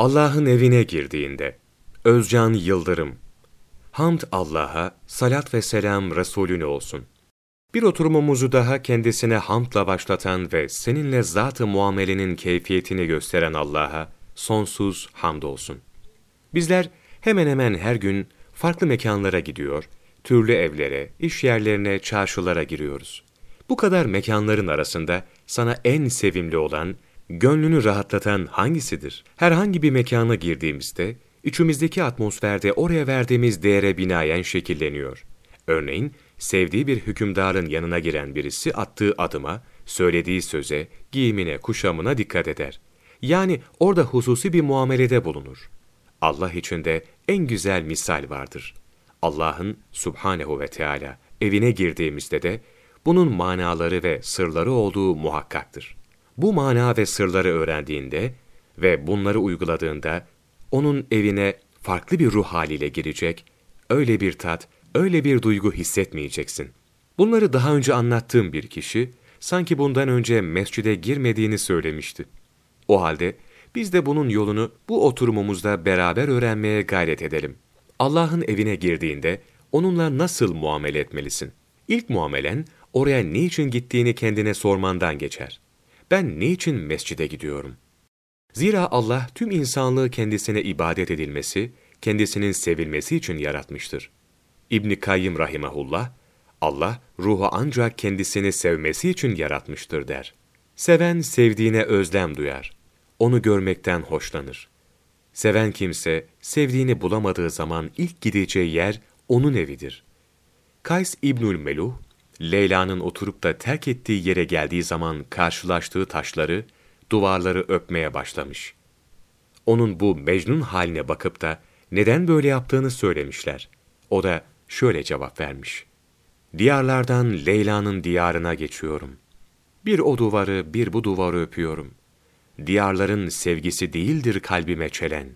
Allah'ın evine girdiğinde, Özcan Yıldırım, Hamd Allah'a, salat ve selam Resulüne olsun. Bir oturumumuzu daha kendisine hamdla başlatan ve seninle zat-ı muamelenin keyfiyetini gösteren Allah'a sonsuz hamd olsun. Bizler hemen hemen her gün farklı mekanlara gidiyor, türlü evlere, iş yerlerine, çarşılara giriyoruz. Bu kadar mekanların arasında sana en sevimli olan, gönlünü rahatlatan hangisidir? Herhangi bir mekana girdiğimizde, içimizdeki atmosferde oraya verdiğimiz değere binaen şekilleniyor. Örneğin, sevdiği bir hükümdarın yanına giren birisi attığı adıma, söylediği söze, giyimine, kuşamına dikkat eder. Yani orada hususi bir muamelede bulunur. Allah için de en güzel misal vardır. Allah'ın subhanehu ve Teala evine girdiğimizde de bunun manaları ve sırları olduğu muhakkaktır. Bu mana ve sırları öğrendiğinde ve bunları uyguladığında onun evine farklı bir ruh haliyle girecek, öyle bir tat, öyle bir duygu hissetmeyeceksin. Bunları daha önce anlattığım bir kişi, sanki bundan önce mescide girmediğini söylemişti. O halde biz de bunun yolunu bu oturumumuzda beraber öğrenmeye gayret edelim. Allah'ın evine girdiğinde onunla nasıl muamele etmelisin? İlk muamelen oraya niçin gittiğini kendine sormandan geçer. Ben niçin mescide gidiyorum? Zira Allah tüm insanlığı kendisine ibadet edilmesi, kendisinin sevilmesi için yaratmıştır. İbn Kayyım rahimehullah, Allah ruhu ancak kendisini sevmesi için yaratmıştır der. Seven sevdiğine özlem duyar. Onu görmekten hoşlanır. Seven kimse sevdiğini bulamadığı zaman ilk gideceği yer onun evidir. Kays İbnül Meluh, Leyla'nın oturup da terk ettiği yere geldiği zaman karşılaştığı taşları, duvarları öpmeye başlamış. Onun bu Mecnun haline bakıp da neden böyle yaptığını söylemişler. O da şöyle cevap vermiş. Diyarlardan Leyla'nın diyarına geçiyorum. Bir o duvarı, bir bu duvarı öpüyorum. Diyarların sevgisi değildir kalbime çelen.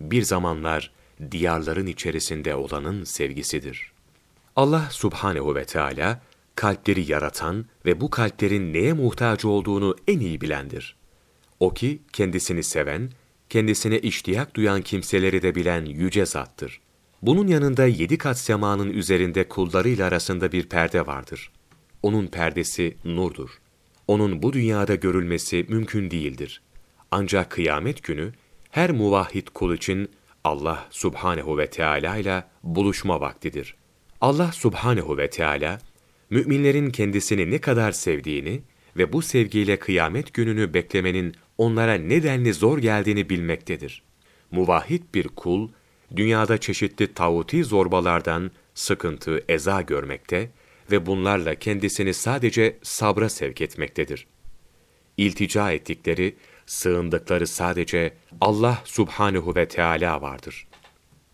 Bir zamanlar diyarların içerisinde olanın sevgisidir. Allah subhanehu ve Teala kalpleri yaratan ve bu kalplerin neye muhtaç olduğunu en iyi bilendir. O ki kendisini seven, kendisine iştiyak duyan kimseleri de bilen yüce zattır. Bunun yanında yedi kat semanın üzerinde kullarıyla arasında bir perde vardır. Onun perdesi nurdur. Onun bu dünyada görülmesi mümkün değildir. Ancak kıyamet günü her muvahhid kul için Allah subhanehu ve Teala ile buluşma vaktidir. Allah subhanehu ve Teala müminlerin kendisini ne kadar sevdiğini ve bu sevgiyle kıyamet gününü beklemenin onlara nedenli zor geldiğini bilmektedir. Muvahhid bir kul, dünyada çeşitli tağuti zorbalardan sıkıntı, eza görmekte ve bunlarla kendisini sadece sabra sevk etmektedir. İltica ettikleri, sığındıkları sadece Allah subhanehu ve Teala vardır.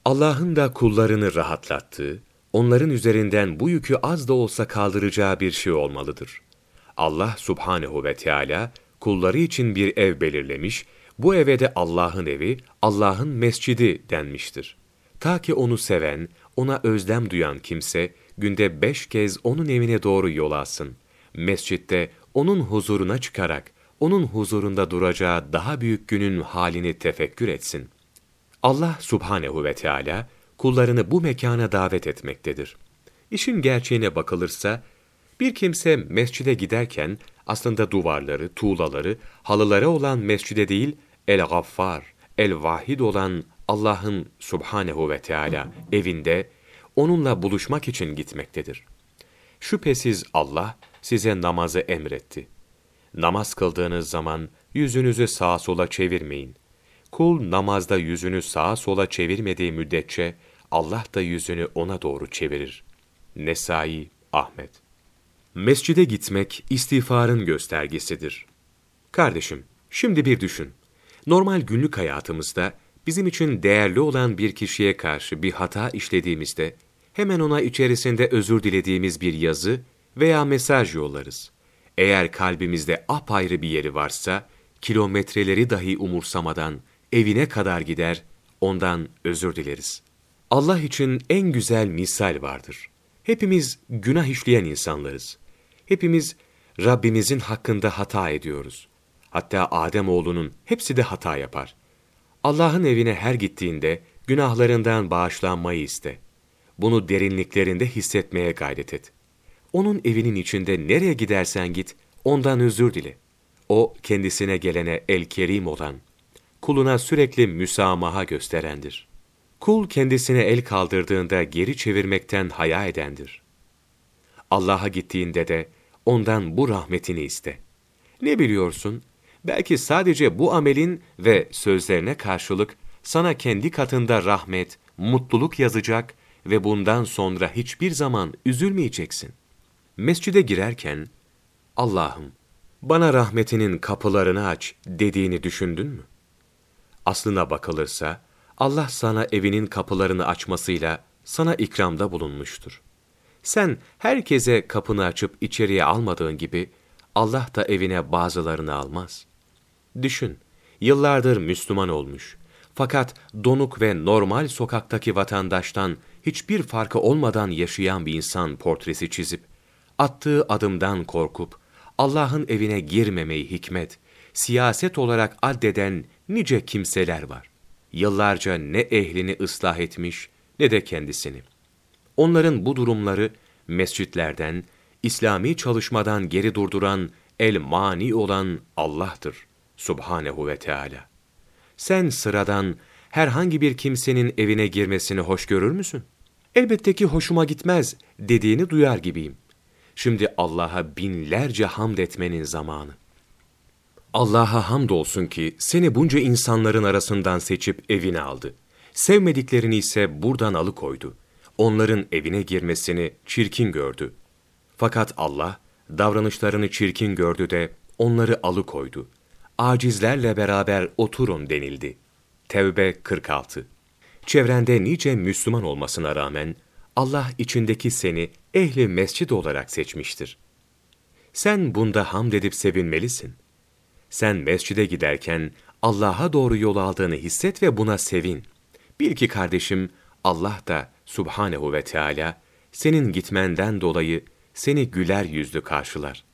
Allah'ın da kullarını rahatlattığı, onların üzerinden bu yükü az da olsa kaldıracağı bir şey olmalıdır. Allah subhanehu ve Teala kulları için bir ev belirlemiş, bu eve de Allah'ın evi, Allah'ın mescidi denmiştir. Ta ki onu seven, ona özlem duyan kimse, günde beş kez onun evine doğru yol alsın. Mescitte onun huzuruna çıkarak, onun huzurunda duracağı daha büyük günün halini tefekkür etsin. Allah subhanehu ve Teala kullarını bu mekana davet etmektedir. İşin gerçeğine bakılırsa, bir kimse mescide giderken aslında duvarları, tuğlaları, halılara olan mescide değil, El-Gaffar, El-Vahid olan Allah'ın subhanehu ve Teala evinde onunla buluşmak için gitmektedir. Şüphesiz Allah size namazı emretti. Namaz kıldığınız zaman yüzünüzü sağa sola çevirmeyin. Kul namazda yüzünü sağa sola çevirmediği müddetçe Allah da yüzünü ona doğru çevirir. Nesai Ahmet Mescide gitmek istiğfarın göstergesidir. Kardeşim, şimdi bir düşün. Normal günlük hayatımızda bizim için değerli olan bir kişiye karşı bir hata işlediğimizde hemen ona içerisinde özür dilediğimiz bir yazı veya mesaj yollarız. Eğer kalbimizde apayrı bir yeri varsa, kilometreleri dahi umursamadan evine kadar gider, ondan özür dileriz. Allah için en güzel misal vardır. Hepimiz günah işleyen insanlarız. Hepimiz Rabbimizin hakkında hata ediyoruz. Hatta Adem oğlunun hepsi de hata yapar. Allah'ın evine her gittiğinde günahlarından bağışlanmayı iste. Bunu derinliklerinde hissetmeye gayret et. Onun evinin içinde nereye gidersen git, ondan özür dile. O, kendisine gelene el-kerim olan, kuluna sürekli müsamaha gösterendir. Kul kendisine el kaldırdığında geri çevirmekten haya edendir. Allah'a gittiğinde de ondan bu rahmetini iste. Ne biliyorsun? Belki sadece bu amelin ve sözlerine karşılık sana kendi katında rahmet, mutluluk yazacak ve bundan sonra hiçbir zaman üzülmeyeceksin. Mescide girerken, Allah'ım bana rahmetinin kapılarını aç dediğini düşündün mü? Aslına bakılırsa, Allah sana evinin kapılarını açmasıyla sana ikramda bulunmuştur. Sen herkese kapını açıp içeriye almadığın gibi, Allah da evine bazılarını almaz. Düşün, yıllardır Müslüman olmuş. Fakat donuk ve normal sokaktaki vatandaştan hiçbir farkı olmadan yaşayan bir insan portresi çizip, attığı adımdan korkup, Allah'ın evine girmemeyi hikmet, siyaset olarak addeden nice kimseler var. Yıllarca ne ehlini ıslah etmiş ne de kendisini. Onların bu durumları mescitlerden, İslami çalışmadan geri durduran, el mani olan Allah'tır. Subhanehu ve Teala. Sen sıradan herhangi bir kimsenin evine girmesini hoş görür müsün? Elbette ki hoşuma gitmez dediğini duyar gibiyim. Şimdi Allah'a binlerce hamd etmenin zamanı. Allah'a hamdolsun ki seni bunca insanların arasından seçip evine aldı. Sevmediklerini ise buradan alıkoydu. Onların evine girmesini çirkin gördü. Fakat Allah davranışlarını çirkin gördü de onları alıkoydu. Acizlerle beraber oturun denildi. Tevbe 46 Çevrende nice Müslüman olmasına rağmen Allah içindeki seni ehli mescid olarak seçmiştir. Sen bunda hamd edip sevinmelisin. Sen mescide giderken Allah'a doğru yol aldığını hisset ve buna sevin. Bil ki kardeşim Allah da subhanehu ve Teala senin gitmenden dolayı seni güler yüzlü karşılar.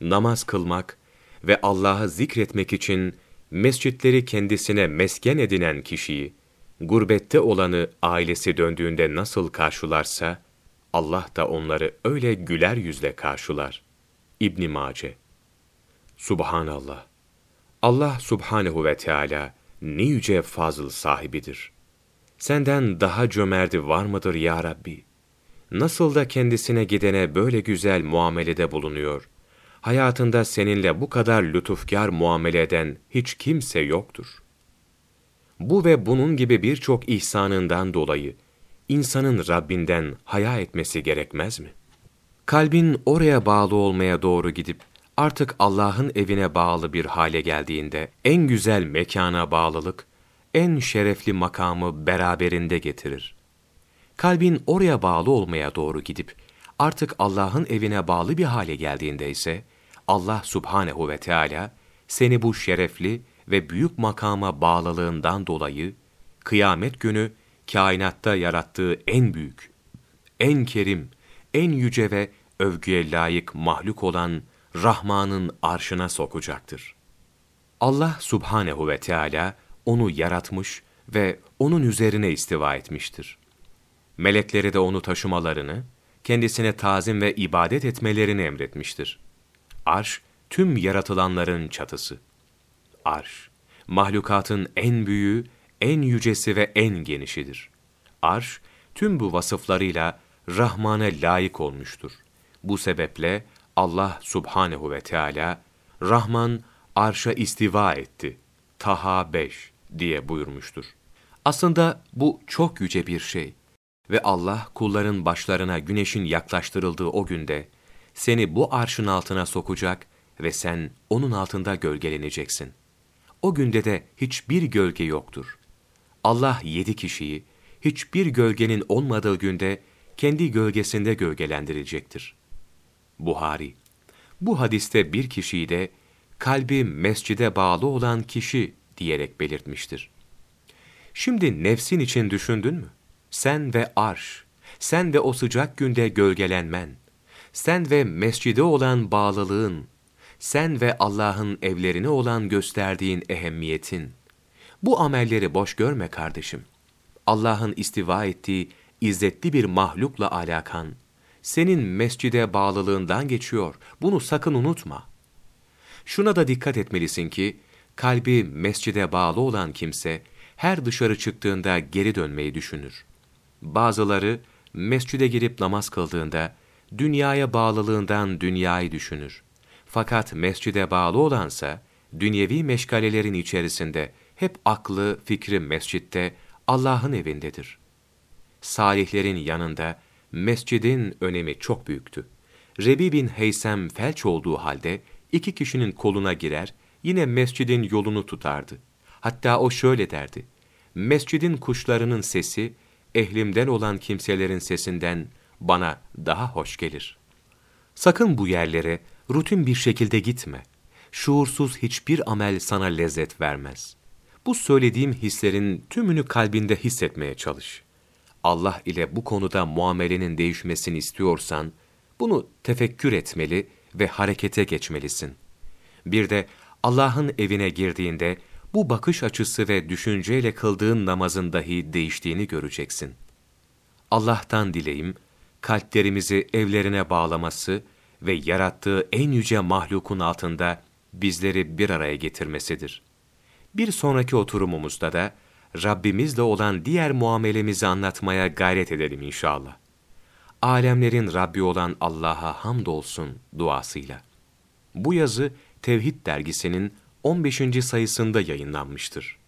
Namaz kılmak ve Allah'ı zikretmek için mescitleri kendisine mesken edinen kişiyi, gurbette olanı ailesi döndüğünde nasıl karşılarsa, Allah da onları öyle güler yüzle karşılar. İbn Mace Subhanallah. Allah Subhanehu ve Teala ne yüce fazıl sahibidir. Senden daha cömerti var mıdır ya Rabbi? Nasıl da kendisine gidene böyle güzel muamelede bulunuyor. Hayatında seninle bu kadar lütufkar muamele eden hiç kimse yoktur. Bu ve bunun gibi birçok ihsanından dolayı insanın Rabbinden haya etmesi gerekmez mi? Kalbin oraya bağlı olmaya doğru gidip artık Allah'ın evine bağlı bir hale geldiğinde en güzel mekana bağlılık, en şerefli makamı beraberinde getirir. Kalbin oraya bağlı olmaya doğru gidip artık Allah'ın evine bağlı bir hale geldiğinde ise Allah subhanehu ve Teala seni bu şerefli ve büyük makama bağlılığından dolayı kıyamet günü kainatta yarattığı en büyük, en kerim, en yüce ve övgüye layık mahluk olan Rahman'ın arşına sokacaktır. Allah subhanehu ve Teala onu yaratmış ve onun üzerine istiva etmiştir. Melekleri de onu taşımalarını, kendisine tazim ve ibadet etmelerini emretmiştir. Arş, tüm yaratılanların çatısı. Arş, mahlukatın en büyüğü, en yücesi ve en genişidir. Arş, tüm bu vasıflarıyla Rahman'a layık olmuştur. Bu sebeple Allah subhanehu ve Teala Rahman arşa istiva etti. Taha 5 diye buyurmuştur. Aslında bu çok yüce bir şey ve Allah kulların başlarına güneşin yaklaştırıldığı o günde seni bu arşın altına sokacak ve sen onun altında gölgeleneceksin. O günde de hiçbir gölge yoktur. Allah yedi kişiyi hiçbir gölgenin olmadığı günde kendi gölgesinde gölgelendirilecektir. Buhari Bu hadiste bir kişiyi de kalbi mescide bağlı olan kişi diyerek belirtmiştir. Şimdi nefsin için düşündün mü? Sen ve arş, sen ve o sıcak günde gölgelenmen, sen ve mescide olan bağlılığın, sen ve Allah'ın evlerine olan gösterdiğin ehemmiyetin, Bu amelleri boş görme kardeşim. Allah'ın istiva ettiği izzetli bir mahlukla alakan, senin mescide bağlılığından geçiyor. Bunu sakın unutma. Şuna da dikkat etmelisin ki, kalbi mescide bağlı olan kimse, her dışarı çıktığında geri dönmeyi düşünür. Bazıları, mescide girip namaz kıldığında, dünyaya bağlılığından dünyayı düşünür. Fakat mescide bağlı olansa, dünyevi meşgalelerin içerisinde, hep aklı, fikri mescitte, Allah'ın evindedir. Salihlerin yanında, mescidin önemi çok büyüktü. Rebi bin Heysem felç olduğu halde, iki kişinin koluna girer, yine mescidin yolunu tutardı. Hatta o şöyle derdi, mescidin kuşlarının sesi, ehlimden olan kimselerin sesinden bana daha hoş gelir. Sakın bu yerlere rutin bir şekilde gitme. Şuursuz hiçbir amel sana lezzet vermez. Bu söylediğim hislerin tümünü kalbinde hissetmeye çalış. Allah ile bu konuda muamelenin değişmesini istiyorsan, bunu tefekkür etmeli ve harekete geçmelisin. Bir de Allah'ın evine girdiğinde bu bakış açısı ve düşünceyle kıldığın namazın dahi değiştiğini göreceksin. Allah'tan dileyim, kalplerimizi evlerine bağlaması ve yarattığı en yüce mahlukun altında bizleri bir araya getirmesidir. Bir sonraki oturumumuzda da Rabbimizle olan diğer muamelemizi anlatmaya gayret edelim inşallah. Alemlerin Rabbi olan Allah'a hamdolsun duasıyla. Bu yazı Tevhid dergisinin 15. sayısında yayınlanmıştır.